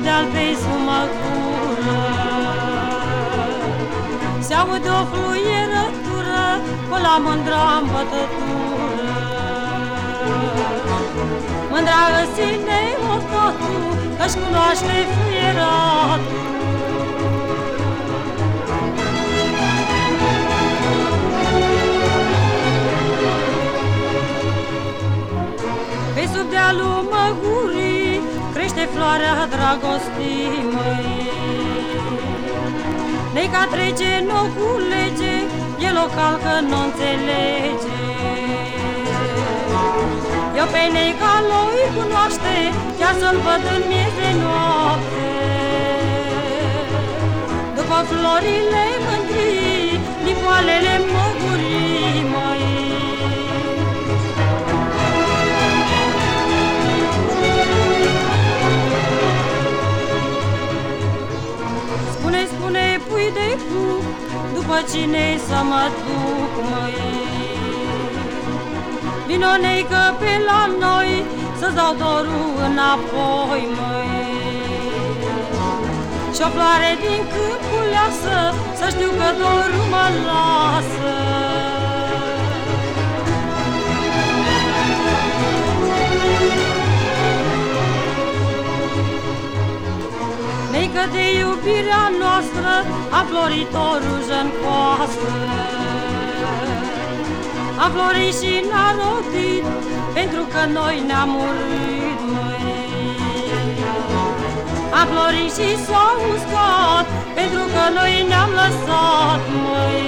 sub de-al pe sumă cură Se aude o fluierătură Pe la mândra îmbătătură. Mândra sine o totul Că-și cunoaște fluieratul Pe sub dealul măgurii Crește floarea dragostii măi. Nei ca trece, n-o culege El o calcă, n-o înțelege. Eu pe neica lui cunoaște Chiar să-l văd în miez de noapte. După florile mândrii Nipoalele măgurii de cu După cine să mă duc, măi. Vino neică pe la noi Să-ți dau dorul înapoi, măi. Și o floare din câmpul lasă Să știu că dorul mă lasă Neică de iubirea noastră A florit o rujă în coastră A florit și n-a rodit Pentru că noi ne-am murit, măi. A florit și s-a uscat Pentru că noi ne-am lăsat, măi.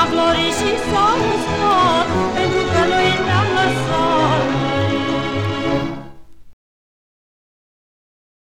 A florit și s-a uscat